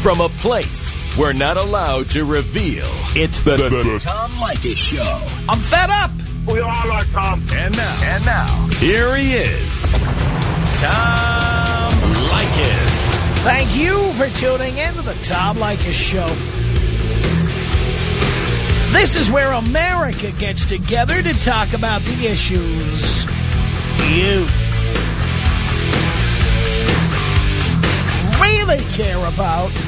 from a place we're not allowed to reveal. It's the, the, the Tom Leykis Show. I'm fed up. We all are, Tom. And now, and now, here he is, Tom Leykis. Thank you for tuning in to the Tom Leykis Show. This is where America gets together to talk about the issues you really care about.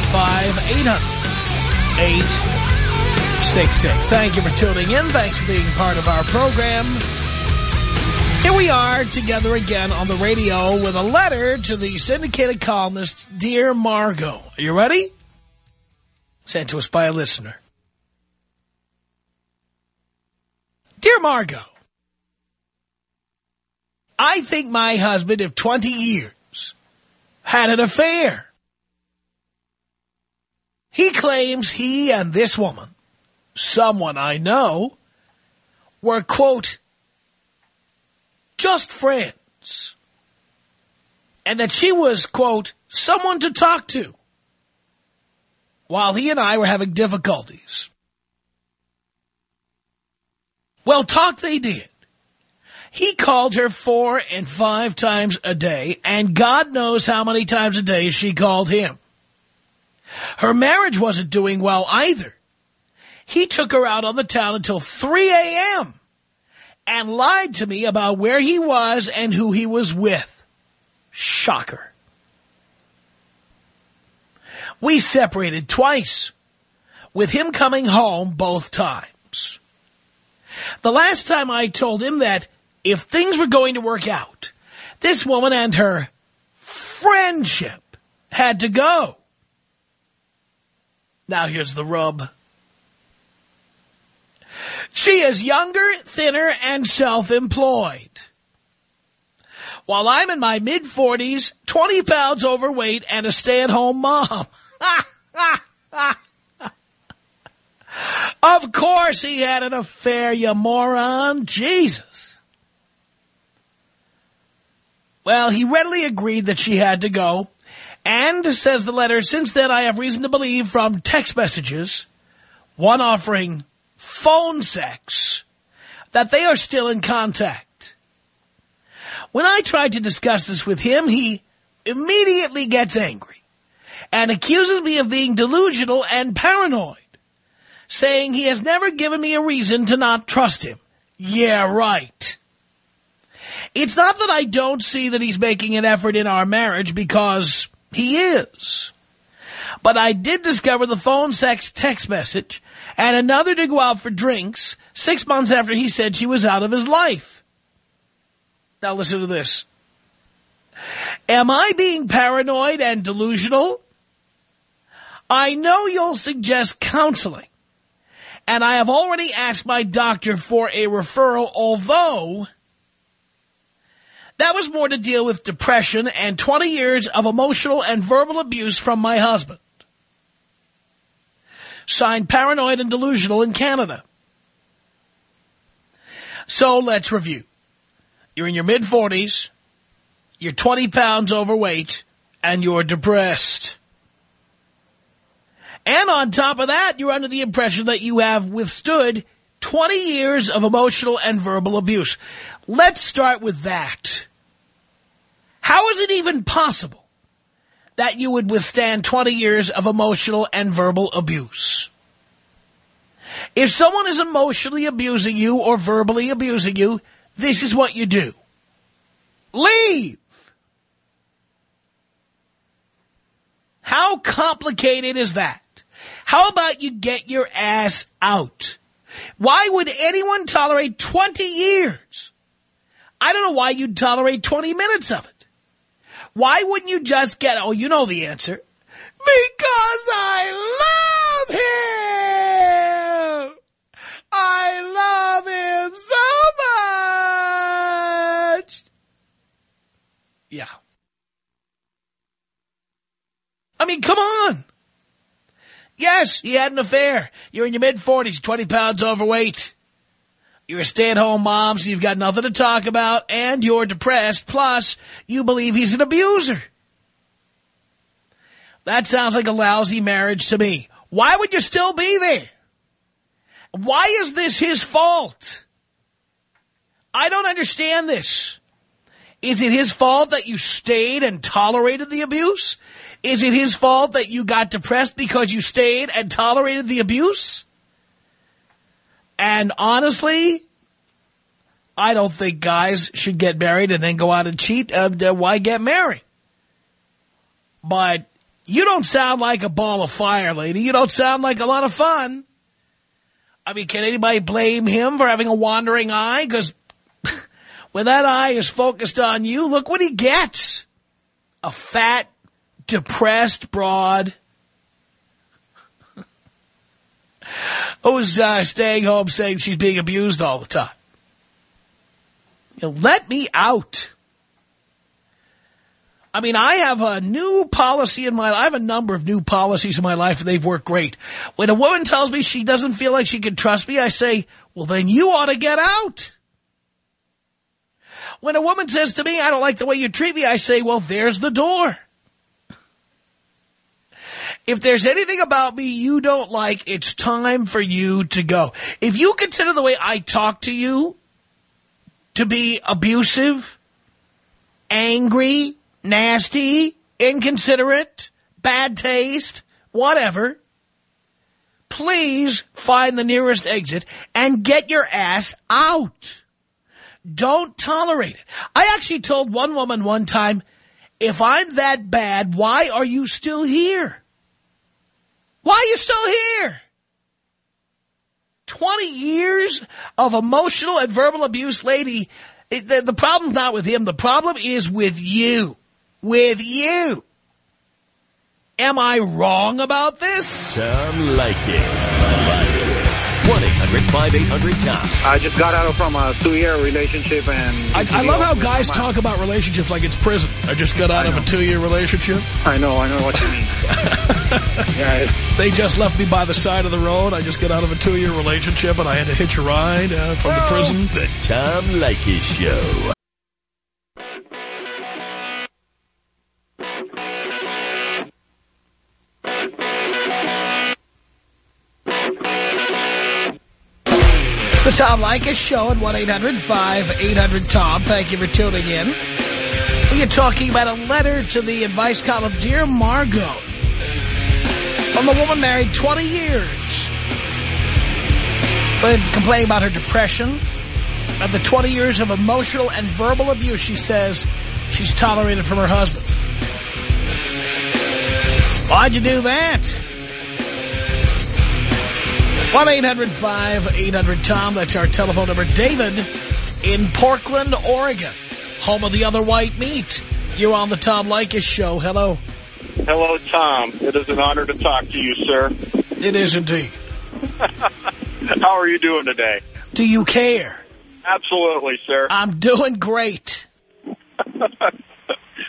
1-800-5800-866. Thank you for tuning in. Thanks for being part of our program. Here we are together again on the radio with a letter to the syndicated columnist, Dear Margo. Are you ready? Sent to us by a listener. Dear Margo, I think my husband of 20 years had an affair. He claims he and this woman, someone I know, were, quote, just friends. And that she was, quote, someone to talk to. While he and I were having difficulties. Well, talk they did. He called her four and five times a day, and God knows how many times a day she called him. Her marriage wasn't doing well either. He took her out on the town until 3 a.m. and lied to me about where he was and who he was with. Shocker. We separated twice, with him coming home both times. The last time I told him that if things were going to work out, this woman and her friendship had to go. Now here's the rub. She is younger, thinner, and self-employed. While I'm in my mid-40s, 20 pounds overweight, and a stay-at-home mom. of course he had an affair, you moron. Jesus. Well, he readily agreed that she had to go. And, says the letter, since then I have reason to believe from text messages, one offering phone sex, that they are still in contact. When I tried to discuss this with him, he immediately gets angry and accuses me of being delusional and paranoid, saying he has never given me a reason to not trust him. Yeah, right. It's not that I don't see that he's making an effort in our marriage because he is. But I did discover the phone sex text message and another to go out for drinks six months after he said she was out of his life. Now listen to this. Am I being paranoid and delusional? I know you'll suggest counseling, and I have already asked my doctor for a referral, although that was more to deal with depression and 20 years of emotional and verbal abuse from my husband. Signed Paranoid and Delusional in Canada. So let's review. You're in your mid-40s, you're 20 pounds overweight, and you're depressed. And on top of that, you're under the impression that you have withstood 20 years of emotional and verbal abuse. Let's start with that. How is it even possible that you would withstand 20 years of emotional and verbal abuse? If someone is emotionally abusing you or verbally abusing you, this is what you do. Leave! How complicated is that? How about you get your ass out? Why would anyone tolerate 20 years? I don't know why you'd tolerate 20 minutes of it. Why wouldn't you just get, oh, you know the answer. Because I love him! I love him so much! Yeah. I mean, come on. Yes, he had an affair. You're in your mid-40s, 20 pounds overweight. You're a stay-at-home mom, so you've got nothing to talk about, and you're depressed, plus you believe he's an abuser. That sounds like a lousy marriage to me. Why would you still be there? Why is this his fault? I don't understand this. Is it his fault that you stayed and tolerated the abuse? Is it his fault that you got depressed because you stayed and tolerated the abuse? And honestly, I don't think guys should get married and then go out and cheat. Uh, why get married? But you don't sound like a ball of fire, lady. You don't sound like a lot of fun. I mean, can anybody blame him for having a wandering eye? Because when that eye is focused on you, look what he gets. A fat, depressed broad who's uh, staying home saying she's being abused all the time. You know, let me out. I mean, I have a new policy in my life. I have a number of new policies in my life, and they've worked great. When a woman tells me she doesn't feel like she can trust me, I say, well, then you ought to get out. When a woman says to me, I don't like the way you treat me, I say, well, there's the door. If there's anything about me you don't like, it's time for you to go. If you consider the way I talk to you to be abusive, angry, nasty, inconsiderate, bad taste, whatever, please find the nearest exit and get your ass out. Don't tolerate it. I actually told one woman one time, if I'm that bad, why are you still here? Why are you still here? 20 years of emotional and verbal abuse, lady. It, the, the problem's not with him. The problem is with you. With you. Am I wrong about this? Tom Leykis. 1-800-5800-TOM. I just got out of from a two-year relationship and... I, I love how guys talk about relationships like it's prison. I just got out of a two-year relationship. I know, I know what you mean. yeah, they just left me by the side of the road. I just got out of a two-year relationship and I had to hitch a ride uh, from the prison. The Tom Leykis Show. The Tom Leykis Show at 1-800-5800-TOM. Thank you for tuning in. We are talking about a letter to the advice column. Dear Margo, from a woman married 20 years, but complaining about her depression, about the 20 years of emotional and verbal abuse she says she's tolerated from her husband. Why'd you do that? 1-800-5800-TOM. That's our telephone number. David in Portland, Oregon, home of the other white meat. You're on the Tom Leykis Show. Hello. Hello, Tom. It is an honor to talk to you, sir. It is indeed. How are you doing today? Do you care? Absolutely, sir. I'm doing great.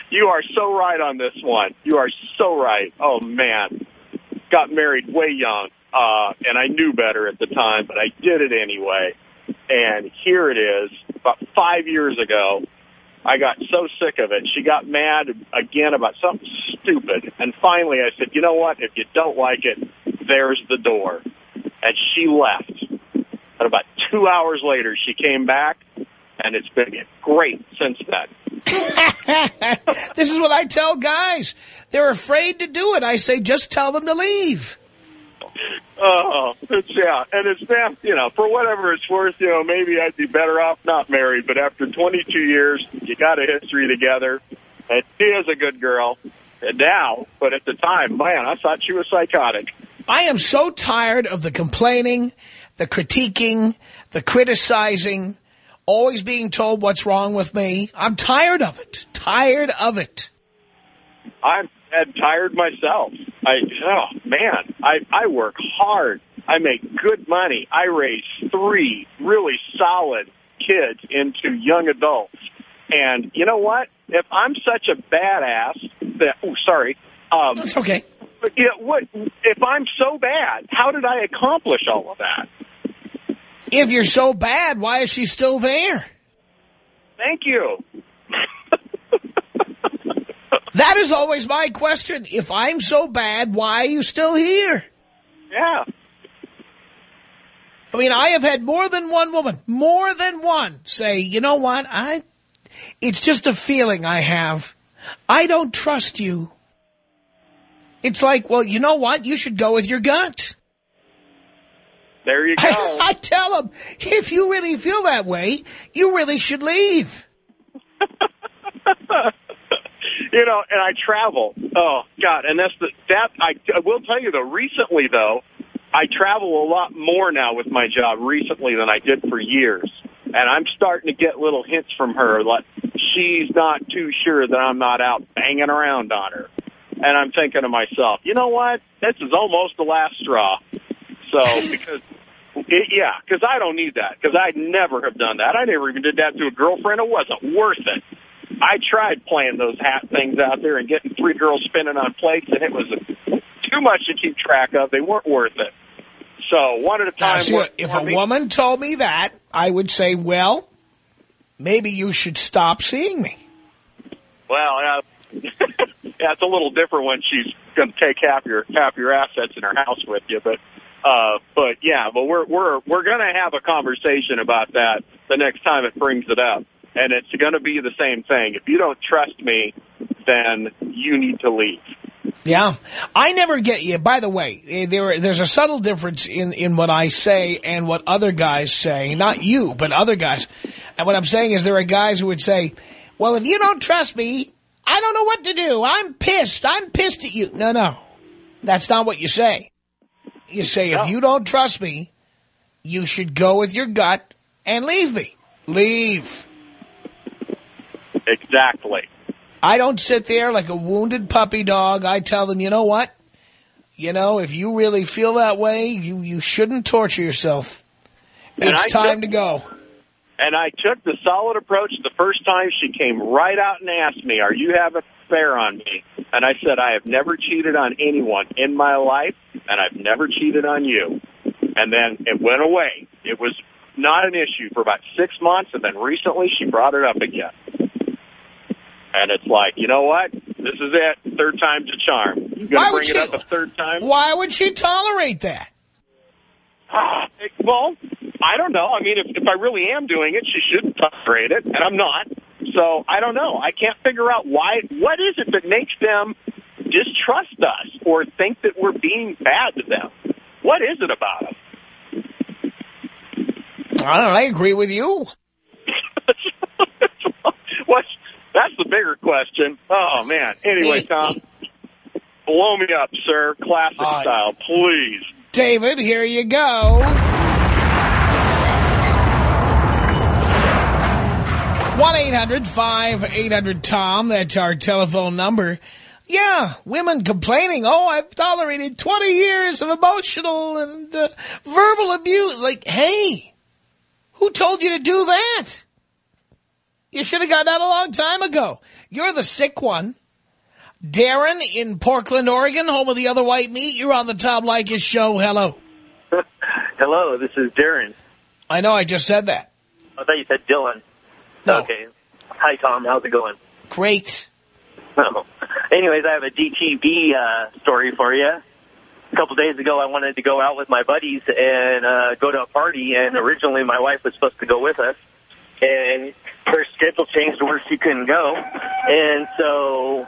you are so right on this one. You are so right. Oh, man. Got married way young. Uh, and I knew better at the time, but I did it anyway. And here it is, about five years ago, I got so sick of it. She got mad again about something stupid. And finally I said, you know what? If you don't like it, there's the door. And she left. And about two hours later, she came back, and it's been great since then. this is what I tell guys. They're afraid to do it. I say, just tell them to leave. Oh, it's, yeah, and it's them, you know, for whatever it's worth, you know, maybe I'd be better off not married, but after 22 years, you got a history together, and she is a good girl, now, but at the time, man, I thought she was psychotic. I am so tired of the complaining, the critiquing, the criticizing, always being told what's wrong with me. I'm tired of it. Tired of it. I'm tired myself. I oh man, I I work hard. I make good money. I raise three really solid kids into young adults. And you know what? If I'm such a badass that oh sorry, um, That's okay. but yeah, what if I'm so bad? How did I accomplish all of that? If you're so bad, why is she still there? Thank you. That is always my question. If I'm so bad, why are you still here? yeah. I mean, I have had more than one woman, more than one, say, you know what, I, it's just a feeling I have. I don't trust you. It's like, well, you know what, you should go with your gut. There you go. I, I tell them, if you really feel that way, you really should leave. you know, and I travel. Oh God, and that's the that I, I will tell you though. Recently though, I travel a lot more now with my job recently than I did for years, and I'm starting to get little hints from her like she's not too sure that I'm not out banging around on her, and I'm thinking to myself, you know what? This is almost the last straw. So because. It, yeah, because I don't need that. Because I'd never have done that. I never even did that to a girlfriend. It wasn't worth it. I tried playing those hat things out there and getting three girls spinning on plates, and it was too much to keep track of. They weren't worth it. So one at a Now, see, if a me. woman told me that, I would say, well, maybe you should stop seeing me. Well, uh, yeah, it's a little different when she's going to take half your half your assets in her house with you, but. Uh, but yeah, but we're we're we're gonna have a conversation about that the next time it brings it up, and it's gonna be the same thing. If you don't trust me, then you need to leave. Yeah. I never get you. By the way, eh, there there's a subtle difference in, in what I say and what other guys say. Not you, but other guys. And what I'm saying is there are guys who would say, well, if you don't trust me, I don't know what to do. I'm pissed. I'm pissed at you. No, no. That's not what you say. You say, if you don't trust me, you should go with your gut and leave me. Leave. Exactly. I don't sit there like a wounded puppy dog. I tell them, you know what? You know, if you really feel that way, you, you shouldn't torture yourself. It's time to go. And I took the solid approach the first time she came right out and asked me, "Are you having an affair on me?" And I said, "I have never cheated on anyone in my life, and I've never cheated on you." And then it went away. It was not an issue for about six months, and then recently she brought it up again. And it's like, you know what? This is it. Third time's a charm. You Why gonna would bring it she- up a third time? Why would she tolerate that? Ah, well, I don't know. I mean, if, if I really am doing it, she shouldn't tolerate it, and I'm not. So I don't know. I can't figure out why. What is it that makes them distrust us or think that we're being bad to them? What is it about us? I don't know. I agree with you. What's that's the bigger question. Oh man. Anyway, Tom, blow me up, sir, classic right. style, please. David, here you go. One 800 tom That's our telephone number. Yeah, women complaining, oh, I've tolerated 20 years of emotional and uh, verbal abuse. Like, hey, who told you to do that? You should have gotten out a long time ago. You're the sick one. Darren in Portland, Oregon, home of the other white meat. You're on the Tom Leykis show. Hello. Hello, this is Darren. I know I just said that. I thought you said Dylan. No. Okay. Hi, Tom. How's it going? Great. Oh. Anyways, I have a DTB uh, story for you. A couple days ago, I wanted to go out with my buddies and uh, go to a party, and originally my wife was supposed to go with us, and her schedule changed to where she couldn't go, and so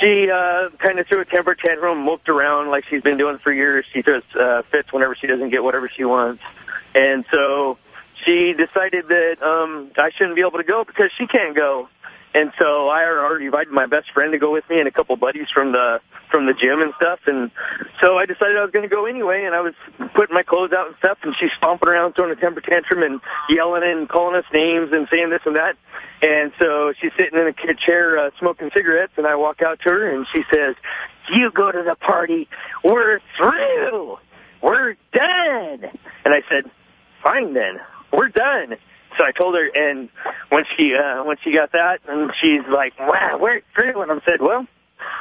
she uh, kind of threw a temper tantrum, moped around like she's been doing for years. She throws uh, fits whenever she doesn't get whatever she wants, and so she decided that um, I shouldn't be able to go because she can't go. And so I already invited my best friend to go with me and a couple buddies from the from the gym and stuff. And so I decided I was going to go anyway. And I was putting my clothes out and stuff. And she's stomping around, throwing a temper tantrum and yelling and calling us names and saying this and that. And so she's sitting in a chair uh, smoking cigarettes. And I walk out to her and she says, "You go to the party. We're through. We're done." And I said, "Fine then. We're done." So I told her, and when she uh, when she got that, and she's like, "Wow, we're through," and I said, "Well,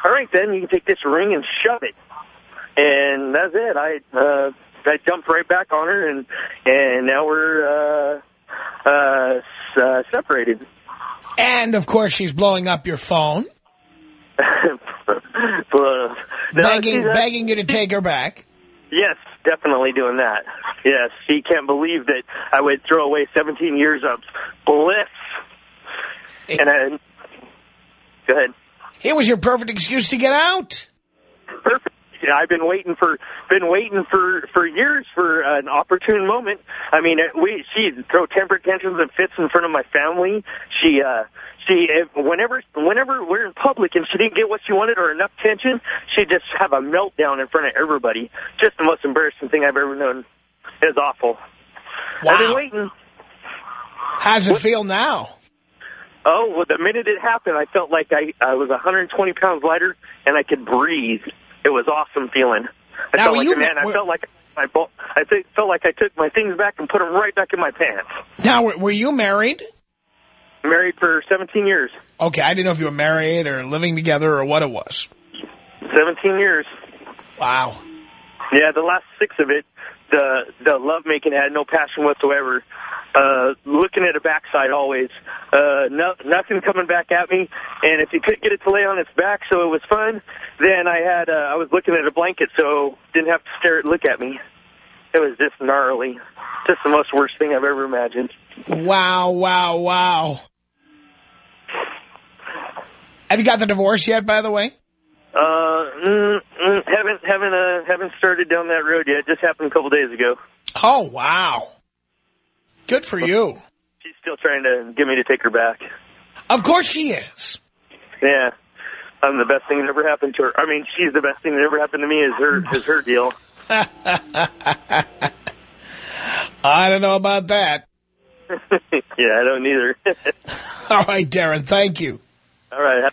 all right then, you can take this ring and shove it." And that's it. I uh, I jumped right back on her, and and now we're uh, uh, uh, separated. And, of course, she's blowing up your phone. but, no, begging, uh, begging you to take her back. Yes, definitely doing that. Yes, she can't believe that I would throw away 17 years of bliss. And I, go ahead. It was your perfect excuse to get out. Perfect. Yeah, I've been waiting for been waiting for for years for an opportune moment. I mean, we she throw temper tantrums and fits in front of my family. She uh she whenever whenever we're in public and she didn't get what she wanted or enough tension, she'd just have a meltdown in front of everybody. Just the most embarrassing thing I've ever known. It was awful. Wow. I've been waiting. How's it feel now? Oh, well, the minute it happened, I felt like I, I was 120 pounds lighter and I could breathe. It was awesome feeling. I Now, felt like you- a man. I felt like I, I felt like I took my things back and put them right back in my pants. Now, were you married? Married for 17 years. Okay, I didn't know if you were married or living together or what it was. 17 years. Wow. Yeah, the last six of it, the the lovemaking had no passion whatsoever. Uh, looking at a backside always. Uh, no, nothing coming back at me. And if you could get it to lay on its back so it was fun, then I had, uh, I was looking at a blanket so didn't have to stare at look at me. It was just gnarly. Just the most worst thing I've ever imagined. Wow, wow, wow. Have you got the divorce yet, by the way? Uh, mm, mm, haven't, haven't, uh, haven't started down that road yet. Just happened a couple days ago. Oh, wow. Good for you. She's still trying to get me to take her back. Of course she is. Yeah. I'm the best thing that ever happened to her. I mean, she's the best thing that ever happened to me is her is her deal. I don't know about that. yeah, I don't either. All right, Darren, thank you. All right.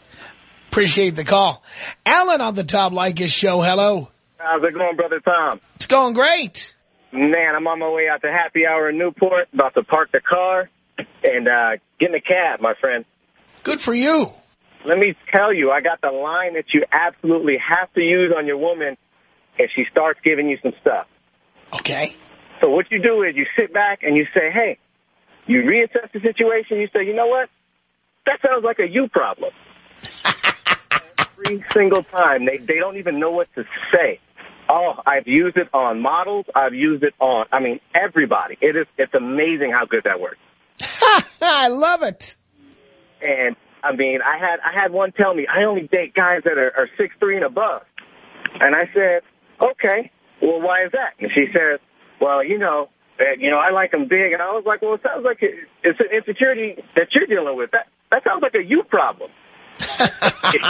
Appreciate the call. Alan on the Tom Leykis show. Hello. How's it going, Brother Tom? It's going great. Man, I'm on my way out to happy hour in Newport, about to park the car and uh, get in a cab, my friend. Good for you. Let me tell you, I got the line that you absolutely have to use on your woman if she starts giving you some stuff. Okay. So what you do is you sit back and you say, hey, you reassess the situation. You say, you know what? That sounds like a you problem. Every single time. They, they don't even know what to say. Oh, I've used it on models. I've used it on, I mean, everybody. It is, it's amazing how good that works. I love it. And I mean, I had I had one tell me I only date guys that are, are six three and above, and I said, okay, well, why is that? And she says, well, you know, you know, I like them big, and I was like, well, it sounds like it's an insecurity that you're dealing with. That that sounds like a you problem. it,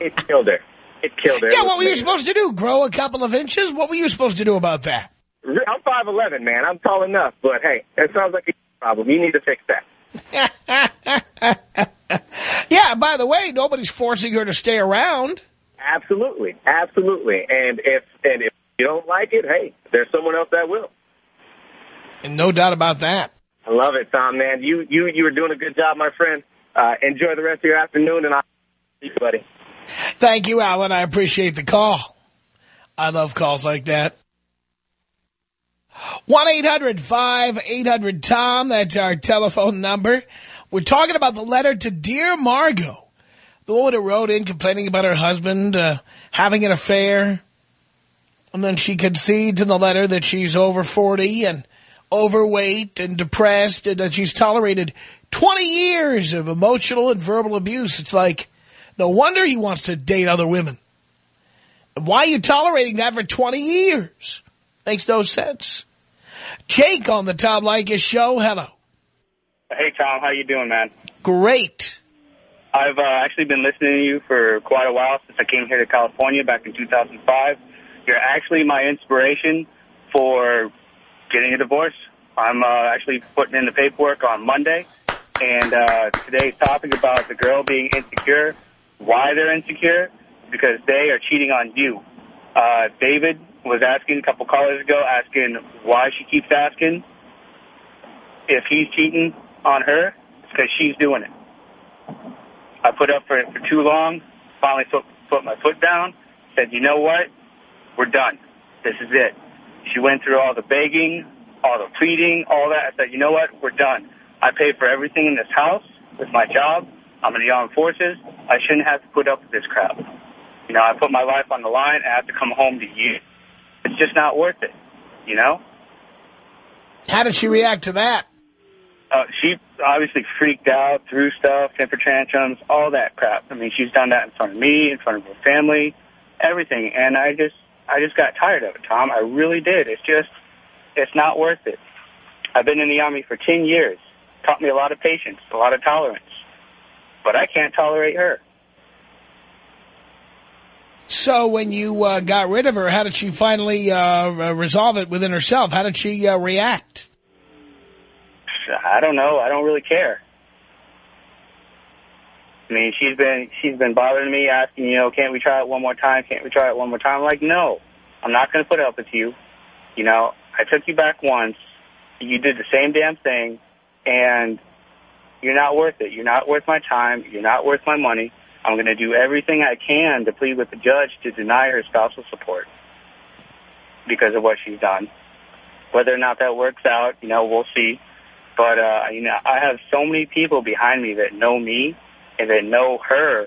it killed her. It killed her. Yeah, what were you supposed to do? Grow a couple of inches? What were you supposed to do about that? I'm five eleven, man. I'm tall enough, but hey, it sounds like a problem. You need to fix that. yeah, by the way, nobody's forcing her to stay around. Absolutely, absolutely. And if and if you don't like it, hey, there's someone else that will. And no doubt about that. I love it, Tom. Man, you you you were doing a good job, my friend. Uh, enjoy the rest of your afternoon, and I'll see you, buddy. Thank you, Alan. I appreciate the call. I love calls like that. 1-800-5800-TOM. That's our telephone number. We're talking about the letter to Dear Margo. The woman who wrote in complaining about her husband uh, having an affair. And then she concedes in the letter that she's over 40 and overweight and depressed and that she's tolerated 20 years of emotional and verbal abuse. It's like, no wonder he wants to date other women. Why are you tolerating that for 20 years? Makes no sense. Jake on the Tom Leykis show. Hello. Hey, Tom. How you doing, man? Great. I've uh, actually been listening to you for quite a while since I came here to California back in 2005. You're actually my inspiration for getting a divorce. I'm uh, actually putting in the paperwork on Monday, and uh, today's topic about the girl being insecure, why they're insecure, because they are cheating on you. Uh, David was asking a couple callers ago, asking why she keeps asking if he's cheating on her. Because she's doing it. I put up for it for too long, finally put, put my foot down, said, you know what? We're done. This is it. She went through all the begging, all the pleading, all that. I said, you know what? We're done. I pay for everything in this house with my job. I'm in the armed forces. I shouldn't have to put up with this crap. You know, I put my life on the line. I have to come home to you. It's just not worth it, you know? How did she react to that? Uh, she obviously freaked out, threw stuff, temper tantrums, all that crap. I mean, she's done that in front of me, in front of her family, everything. And I just, I just got tired of it, Tom. I really did. It's just, it's not worth it. I've been in the Army for 10 years. Taught me a lot of patience, a lot of tolerance. But I can't tolerate her. So when you uh, got rid of her, how did she finally uh, resolve it within herself? How did she uh, react? I don't know. I don't really care. I mean, she's been she's been bothering me, asking, you know, can't we try it one more time? Can't we try it one more time? I'm like, no, I'm not going to put up with you. You know, I took you back once. You did the same damn thing, and you're not worth it. You're not worth my time. You're not worth my money. I'm going to do everything I can to plead with the judge to deny her spousal support because of what she's done. Whether or not that works out, you know, we'll see. But, uh, you know, I have so many people behind me that know me and that know her,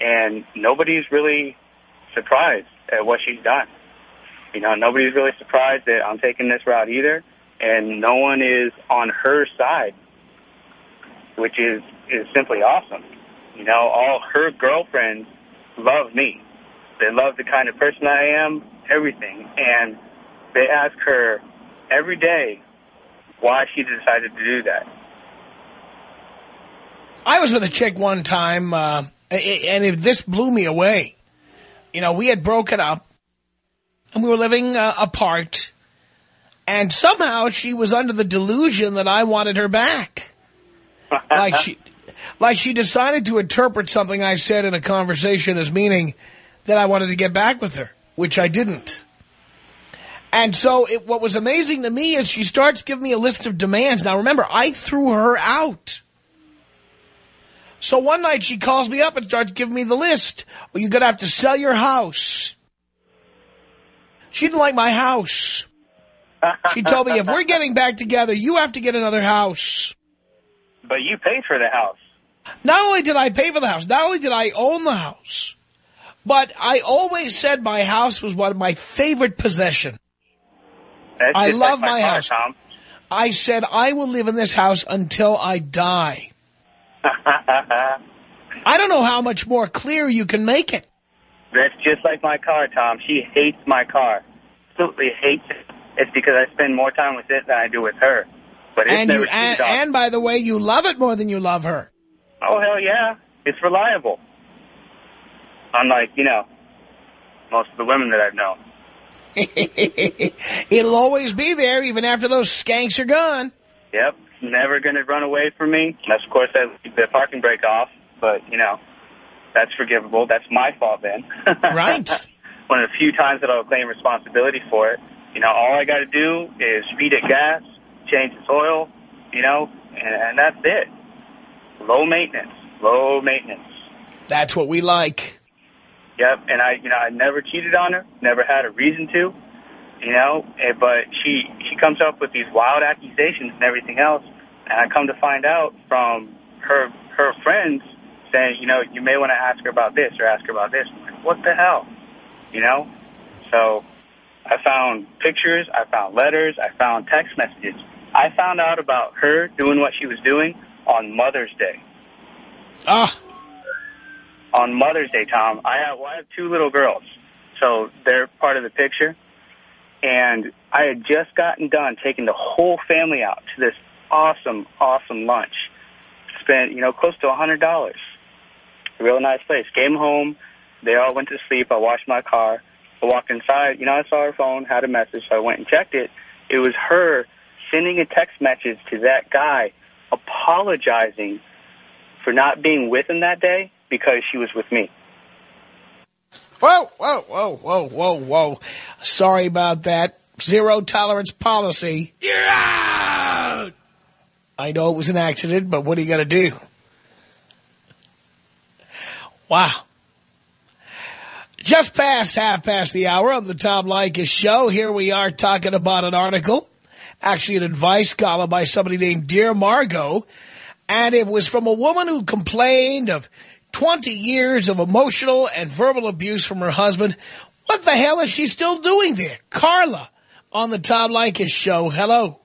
and nobody's really surprised at what she's done. You know, nobody's really surprised that I'm taking this route either, and no one is on her side, which is, is simply awesome. You know, all her girlfriends love me. They love the kind of person I am, everything. And they ask her every day why she decided to do that. I was with a chick one time, uh, and it, this blew me away. You know, we had broken up, and we were living uh, apart, and somehow she was under the delusion that I wanted her back. like she, like she decided to interpret something I said in a conversation as meaning that I wanted to get back with her, which I didn't. And so it, what was amazing to me is she starts giving me a list of demands. Now, remember, I threw her out. So one night she calls me up and starts giving me the list. Well, you're going to have to sell your house. She didn't like my house. She told me, if we're getting back together, you have to get another house. But you paid for the house. Not only did I pay for the house, not only did I own the house, but I always said my house was one of my favorite possessions. That's I love like my car, house. Tom. I said I will live in this house until I die. I don't know how much more clear you can make it. That's just like my car, Tom. She hates my car. Absolutely hates it. It's because I spend more time with it than I do with her. But it's And, you, and, and by the way, you love it more than you love her. Oh, hell yeah. It's reliable. Unlike, you know, most of the women that I've known. It'll always be there even after those skanks are gone. Yep. Never going to run away from me. Unless, of course, I leave the parking brake off. But, you know, that's forgivable. That's my fault then. Right. One of the few times that I'll claim responsibility for it. You know, all I got to do is feed it gas, change its oil, you know, and, and that's it. Low maintenance. Low maintenance. That's what we like. Yep, and I, you know, I never cheated on her, never had a reason to, you know, but she she comes up with these wild accusations and everything else, and I come to find out from her her friends saying, you know, you may want to ask her about this or ask her about this. Like, what the hell, you know? So I found pictures, I found letters, I found text messages. I found out about her doing what she was doing on Mother's Day Ah, on Mother's Day, Tom, I have, well, I have two little girls, so they're part of the picture. And I had just gotten done taking the whole family out to this awesome, awesome lunch. Spent, you know, close to a $100. real nice place. Came home. They all went to sleep. I washed my car. I walked inside. You know, I saw her phone, had a message, so I went and checked it. It was her sending a text message to that guy apologizing for not being with him that day because she was with me. Whoa, whoa, whoa, whoa, whoa, whoa. Sorry about that. Zero tolerance policy. You're out! I know it was an accident, but what are you going to do? Wow. Just past half past the hour of the Tom Leykis show. Here we are talking about an article, actually an advice column by somebody named Dear Margo. And it was from a woman who complained of 20 years of emotional and verbal abuse from her husband. What the hell is she still doing there? Carla on the Tom Leykis show. Hello.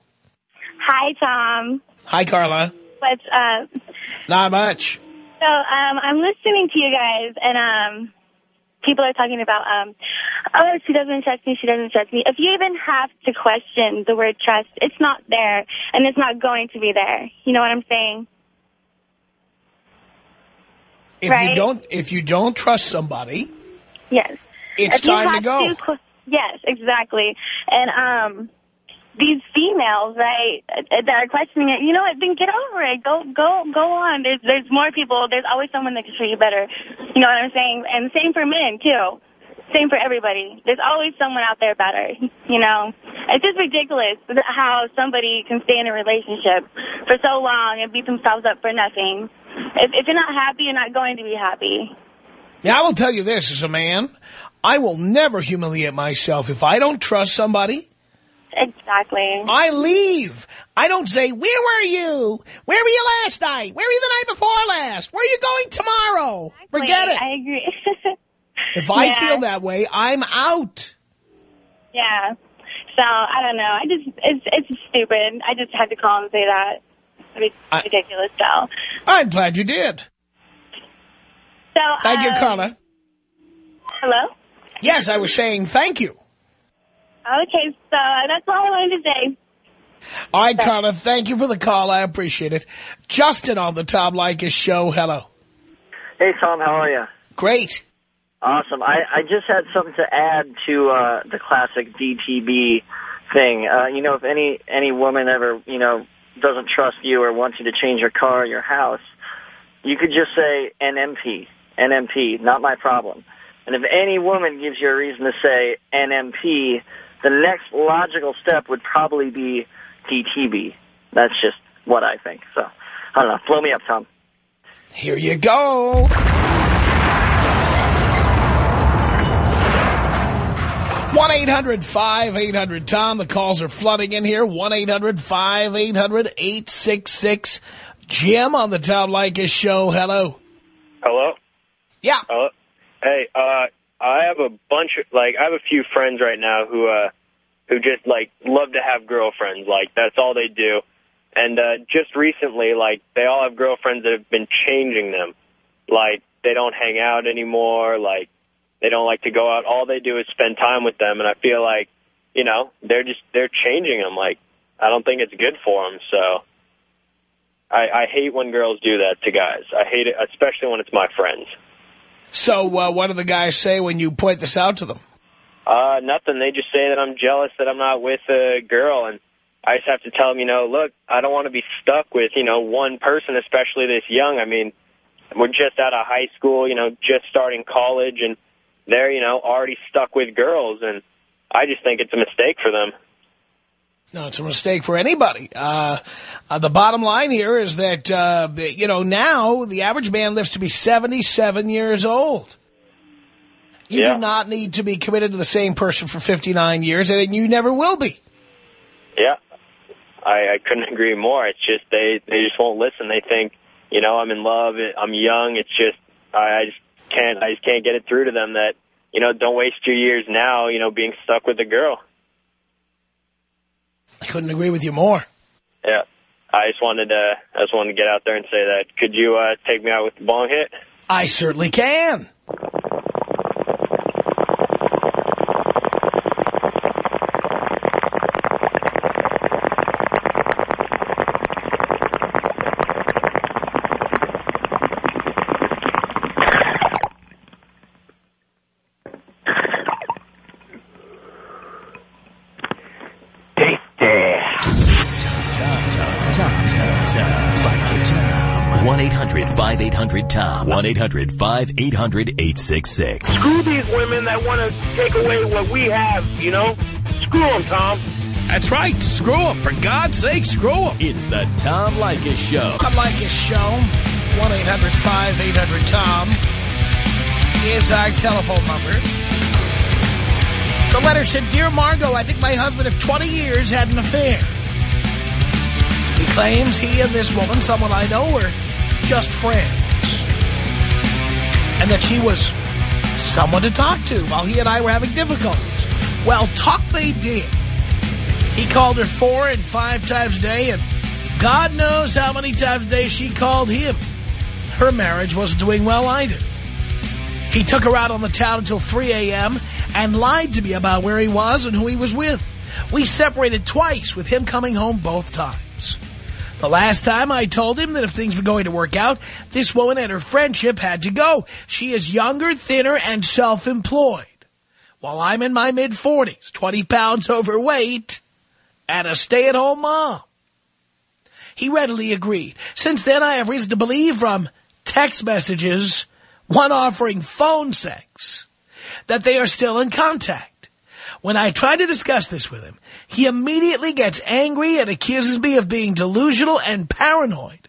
Hi, Tom. Hi, Carla. What's up? Not much. So, um, I'm listening to you guys, and um, people are talking about, um, oh, she doesn't trust me, she doesn't trust me. If you even have to question the word trust, it's not there, and it's not going to be there. You know what I'm saying? If Right. you don't, if you don't trust somebody, Yes. it's If time to go. qu- yes, exactly. And um, these females, right, that are questioning it, you know what? Then get over it. Go, go, go on. There's, there's more people. There's always someone that can treat you better. You know what I'm saying? And same for men too. Same for everybody. There's always someone out there better. You know, it's just ridiculous how somebody can stay in a relationship for so long and beat themselves up for nothing. If, if you're not happy, you're not going to be happy. Yeah, I will tell you this, as a man, I will never humiliate myself. If I don't trust somebody, Exactly. I leave. I don't say, where were you? Where were you last night? Where were you the night before last? Where are you going tomorrow? Forget it. I agree. If I Yeah. feel that way, I'm out. yeah. So I don't know. I just it's it's stupid. I just had to call and say that. It's I- ridiculous. So I'm glad you did. so Thank you, um, Carla. Hello. Yes, I was saying thank you. Okay, so that's all I wanted to say. All right, Carla, thank you for the call. I appreciate it. Justin on the Tom Leykis show. Hello. Hey, Tom, how are you? Great. Awesome. I, I just had something to add to uh, the classic DTB thing. Uh, you know, if any any woman ever, you know, doesn't trust you or wants you to change your car or your house, you could just say NMP, NMP, not my problem. And if any woman gives you a reason to say NMP, the next logical step would probably be DTB. That's just what I think. So, I don't know. Blow me up, Tom. Here you go. One eight hundred five eight hundred tom The calls are flooding in here. 1-800-5800-866. Jim on the Tom Leykis show. Hello. Hello? Yeah. Hello? Hey, uh, I have a bunch of, like, I have a few friends right now who, uh, who just, like, love to have girlfriends. Like, that's all they do. And, uh, just recently, like, they all have girlfriends that have been changing them. Like, they don't hang out anymore. Like, they don't like to go out. All they do is spend time with them. And I feel like, you know, they're just, they're changing them. Like, I don't think it's good for them. So I, I hate when girls do that to guys. I hate it, especially when it's my friends. So uh, what do the guys say when you point this out to them? Uh, nothing. They just say that I'm jealous that I'm not with a girl, and I just have to tell them, you know, look, I don't want to be stuck with, you know, one person, especially this young. I mean, we're just out of high school, you know, just starting college, and they're, you know, already stuck with girls, and I just think it's a mistake for them. No, it's a mistake for anybody. Uh, uh, the bottom line here is that, uh, you know, now the average man lives to be 77 years old. You Yeah. do not need to be committed to the same person for 59 years, and you never will be. Yeah, I, I couldn't agree more. It's just they they just won't listen. They think, you know, I'm in love. I'm young. It's just I, I just can't I just can't get it through to them that you know don't waste your years now. You know, being stuck with a girl. I couldn't agree with you more. Yeah, I just wanted to I just wanted to get out there and say that. Could you uh, take me out with the bong hit? I certainly can. 1-800-5800-TOM. 1-800-5800-866. Screw these women that want to take away what we have, you know? Screw them, Tom. That's right. Screw them. For God's sake, screw them. It's the Tom Leykis Show. Tom Leykis Show. 1-800-5800-TOM is our telephone number. The letter said, Dear Margo, I think my husband of 20 years had an affair. Claims he and this woman, someone I know, were just friends. And that she was someone to talk to while he and I were having difficulties. Well, talk they did. He called her four and five times a day, and God knows how many times a day she called him. Her marriage wasn't doing well either. He took her out on the town until 3 a.m. and lied to me about where he was and who he was with. We separated twice, with him coming home both times. The last time I told him that if things were going to work out, this woman and her friendship had to go. She is younger, thinner, and self-employed. While I'm in my mid-40s, 20 pounds overweight, and a stay-at-home mom. He readily agreed. Since then, I have reason to believe from text messages, one offering phone sex, that they are still in contact. When I try to discuss this with him, he immediately gets angry and accuses me of being delusional and paranoid,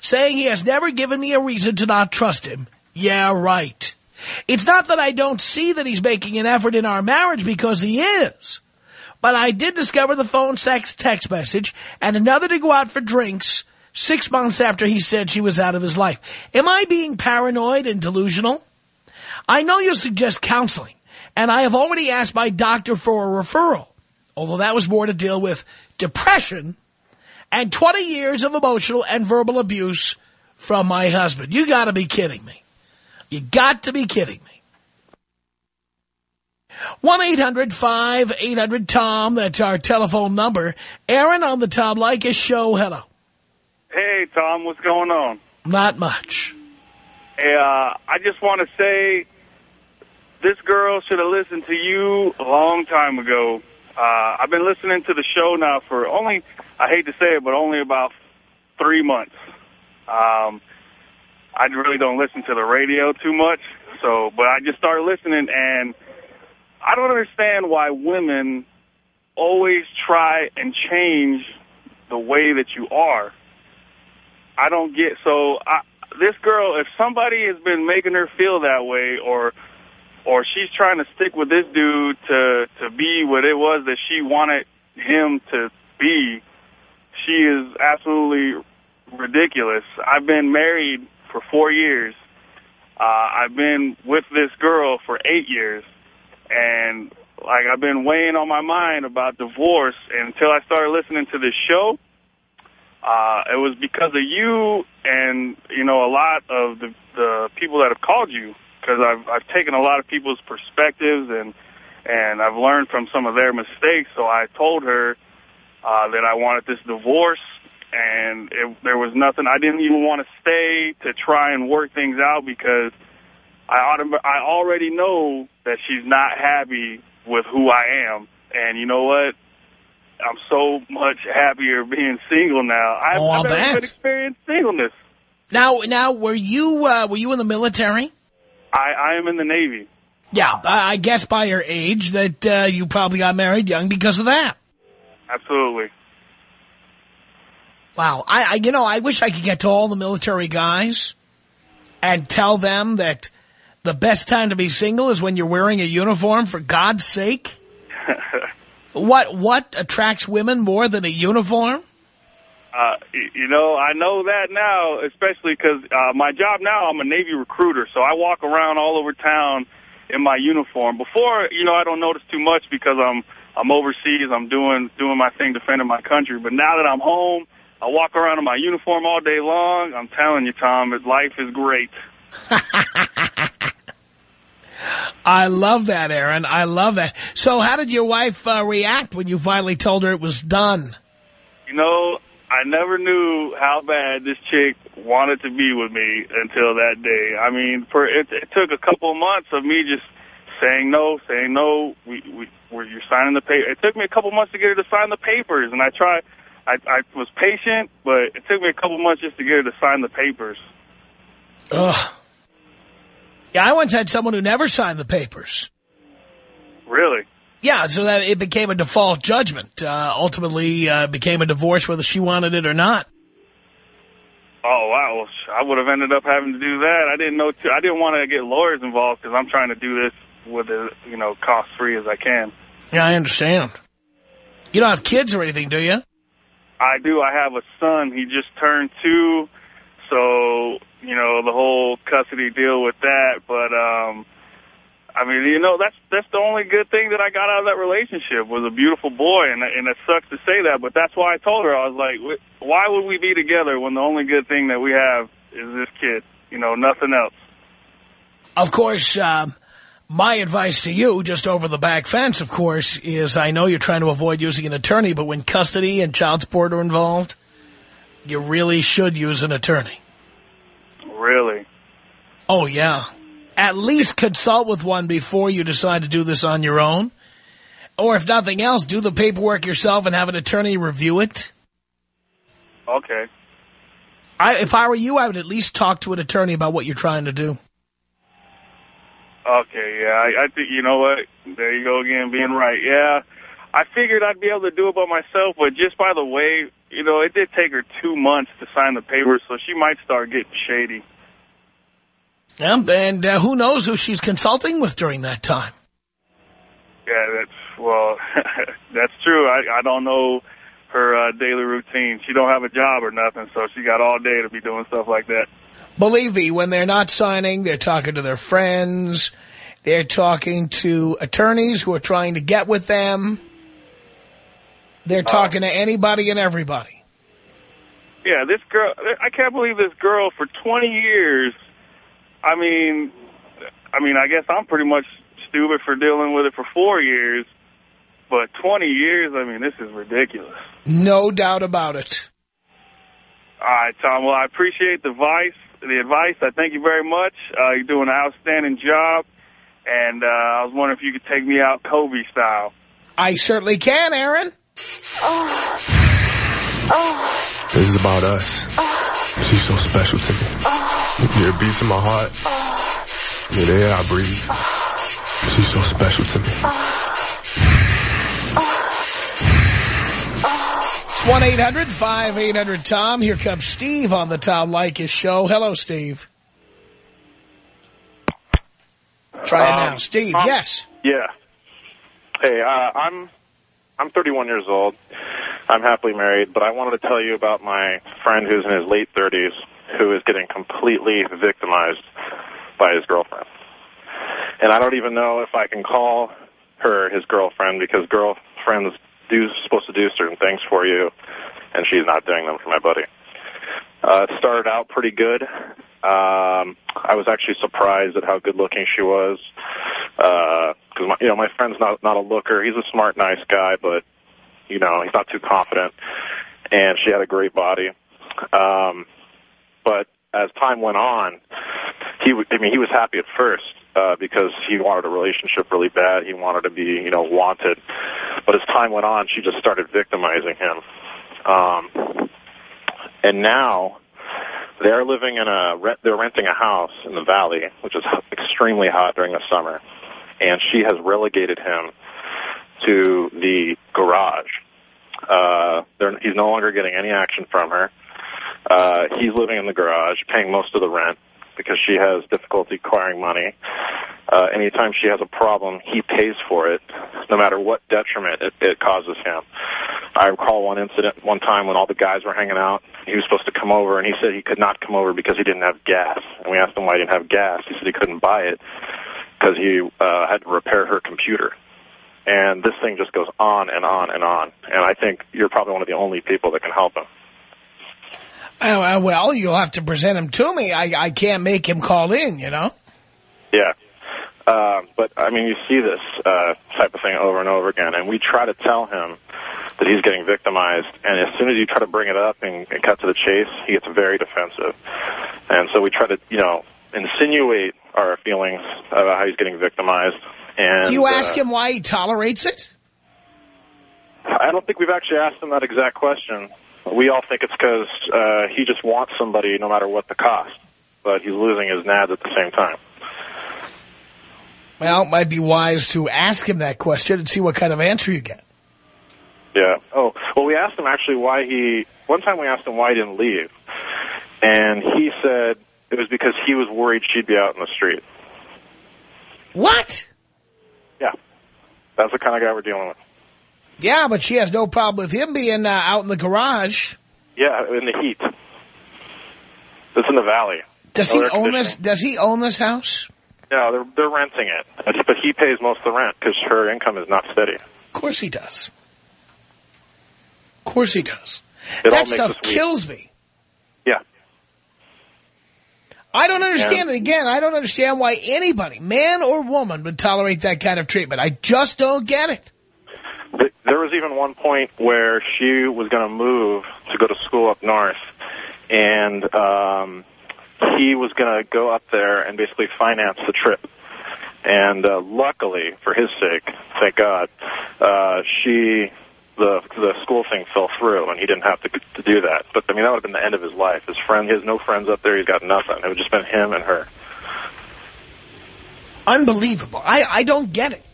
saying he has never given me a reason to not trust him. Yeah, right. It's not that I don't see that he's making an effort in our marriage because he is. But I did discover the phone sex text message and another to go out for drinks six months after he said she was out of his life. Am I being paranoid and delusional? I know you suggest counseling, and I have already asked my doctor for a referral, although that was more to deal with depression and 20 years of emotional and verbal abuse from my husband. You got to be kidding me. You got to be kidding me. 1-800-5800-TOM. That's our telephone number. Aaron on the Tom Leykis show. Hello. Hey, Tom. What's going on? Not much. Hey, uh, I just want to say this girl should have listened to you a long time ago. Uh, I've been listening to the show now for only, I hate to say it, but only about three months. Um, I really don't listen to the radio too much, so, but I just started listening and I don't understand why women always try and change the way that you are. I don't get so I, this girl. If somebody has been making her feel that way, or or she's trying to stick with this dude to to be what it was that she wanted him to be, she is absolutely ridiculous. I've been married for four years. Uh, I've been with this girl for eight years and like I've been weighing on my mind about divorce and until I started listening to this show. Uh, it was because of you and, you know, a lot of the, the people that have called you because I've, I've taken a lot of people's perspectives and, and I've learned from some of their mistakes. So I told her, uh, that I wanted this divorce and it, there was nothing, I didn't even want to stay to try and work things out because I, I already know that she's not happy with who I am. And you know what? I'm so much happier being single now. I've, oh, I've never been experienced singleness. Now, now, were you uh, were you in the military? I, I am in the Navy. Yeah, I guess by your age that uh, you probably got married young because of that. Absolutely. Wow, I, I you know I wish I could get to all the military guys and tell them that the best time to be single is when you're wearing a uniform, for God's sake? what what attracts women more than a uniform? Uh, you know, I know that now, especially because uh, my job now, I'm a Navy recruiter, so I walk around all over town in my uniform. Before, you know, I don't notice too much because I'm I'm overseas, I'm doing doing my thing, defending my country. But now that I'm home, I walk around in my uniform all day long. I'm telling you, Tom, life is great. I love that, Aaron. I love that. So how did your wife uh, react when you finally told her it was done? You know, I never knew how bad this chick wanted to be with me until that day. I mean, for it, it took a couple of months of me just saying no, saying no. We, we, we're, you're signing the paper. It took me a couple of months to get her to sign the papers, and I tried. I, I was patient, but it took me a couple of months just to get her to sign the papers. Ugh. Yeah, I once had someone who never signed the papers. Really? Yeah, so that it became a default judgment. Uh, ultimately, uh, became a divorce whether she wanted it or not. Oh wow! I would have ended up having to do that. I didn't know. Too, I didn't want to get lawyers involved because I'm trying to do this with as you know cost free as I can. Yeah, I understand. You don't have kids or anything, do you? I do. I have a son. He just turned two, so you know the whole custody deal with that. But um, I mean, you know, that's that's the only good thing that I got out of that relationship was a beautiful boy, and and it sucks to say that, but that's why I told her I was like, why would we be together when the only good thing that we have is this kid? You know, nothing else. Of course, um, my advice to you, just over the back fence, of course, is I know you're trying to avoid using an attorney, but when custody and child support are involved, you really should use an attorney. Really? Oh, yeah at least consult with one before you decide to do this on your own. Or if nothing else, do the paperwork yourself and have an attorney review it. Okay. I, if I were you, I would at least talk to an attorney about what you're trying to do. Okay, yeah, I, I think, you know what, there you go again, being right. Yeah, I figured I'd be able to do it by myself, but just by the way, you know, it did take her two months to sign the papers, so she might start getting shady. Yeah, and uh, who knows who she's consulting with during that time. Yeah, that's, well, that's true. I, I don't know her uh, daily routine. She don't have a job or nothing, so she got all day to be doing stuff like that. Believe me, when they're not signing, they're talking to their friends. They're talking to attorneys who are trying to get with them. They're talking uh, to anybody and everybody. Yeah, this girl, I can't believe this girl for 20 years I mean, I mean, I guess I'm pretty much stupid for dealing with it for four years, but 20 years, I mean, this is ridiculous. No doubt about it. All right, Tom. Well, I appreciate the advice. The advice. I thank you very much. Uh, you're doing an outstanding job, and uh, I was wondering if you could take me out Kobe style. I certainly can, Aaron. Oh. Oh. This is about us. Oh. She's so special to me. Oh. Yeah, it beats in my heart. Yeah, the air I breathe. She's so special to me. It's 1-800-5800-TOM. Here comes Steve on the Tom Leykis show. Hello, Steve. Try it um, now. Steve, um, yes. Yeah. Hey, uh, I'm I'm 31 years old. I'm happily married, but I wanted to tell you about my friend who's in his late 30s who is getting completely victimized by his girlfriend. And I don't even know if I can call her his girlfriend because girlfriends do supposed to do certain things for you, and she's not doing them for my buddy. Uh, it started out pretty good. Um, I was actually surprised at how good looking she was. Because uh, you know, my friend's not not a looker. He's a smart, nice guy, but you know, he's not too confident. And she had a great body. Um, but as time went on, he, I mean, he was happy at first uh, because he wanted a relationship really bad. He wanted to be, you know, wanted. But as time went on, she just started victimizing him. Um, and now they're living in a rent, they're renting a house in the valley, which is extremely hot during the summer. And she has relegated him to the garage. Uh, he's no longer getting any action from her. Uh, he's living in the garage, paying most of the rent because she has difficulty acquiring money. Uh, anytime she has a problem, he pays for it, no matter what detriment it, it causes him. I recall one incident one time when all the guys were hanging out. He was supposed to come over, and he said he could not come over because he didn't have gas. And we asked him why he didn't have gas. He said he couldn't buy it because he uh, had to repair her computer. And this thing just goes on and on and on. And I think you're probably one of the only people that can help him. Uh, well, you'll have to present him to me. I, I can't make him call in, you know? Yeah. Uh, but, I mean, you see this uh, type of thing over and over again. And we try to tell him that he's getting victimized. And as soon as you try to bring it up and, and cut to the chase, he gets very defensive. And so we try to, you know, insinuate our feelings about how he's getting victimized. And, Do you ask uh, him why he tolerates it? I don't think we've actually asked him that exact question. We all think it's because uh, he just wants somebody no matter what the cost. but he's losing his nads at the same time. Well, it might be wise to ask him that question and see what kind of answer you get. Yeah. Oh, well, we asked him actually why he. One time we asked him why he didn't leave, and he said it was because he was worried she'd be out in the street. What? Yeah. That's the kind of guy we're dealing with. Yeah, but she has no problem with him being uh, out in the garage. Yeah, in the heat. It's in the valley. Does No he own this? Does he own this house? No, they're they're renting it, but he pays most of the rent because her income is not steady. Of course he does. Of course he does. It that stuff kills me. Yeah. I don't understand Yeah. it. Again, I don't understand why anybody, man or woman, would tolerate that kind of treatment. I just don't get it. Th- There was even one point where she was going to move to go to school up north, and um, he was going to go up there and basically finance the trip. And uh, luckily, for his sake, thank God, uh, she the the school thing fell through, and he didn't have to to do that. But I mean, that would have been the end of his life. His friend, he has no friends up there. He's got nothing. It would just been him and her. Unbelievable. I, I don't get it.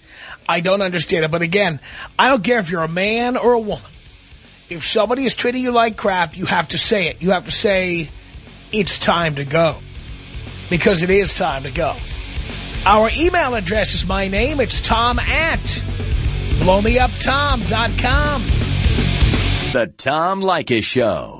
I don't understand it. But again, I don't care if you're a man or a woman. If somebody is treating you like crap, you have to say it. You have to say, it's time to go. Because it is time to go. Our email address is my name. It's Tom at blowmeuptom.com. The Tom Leykis Show.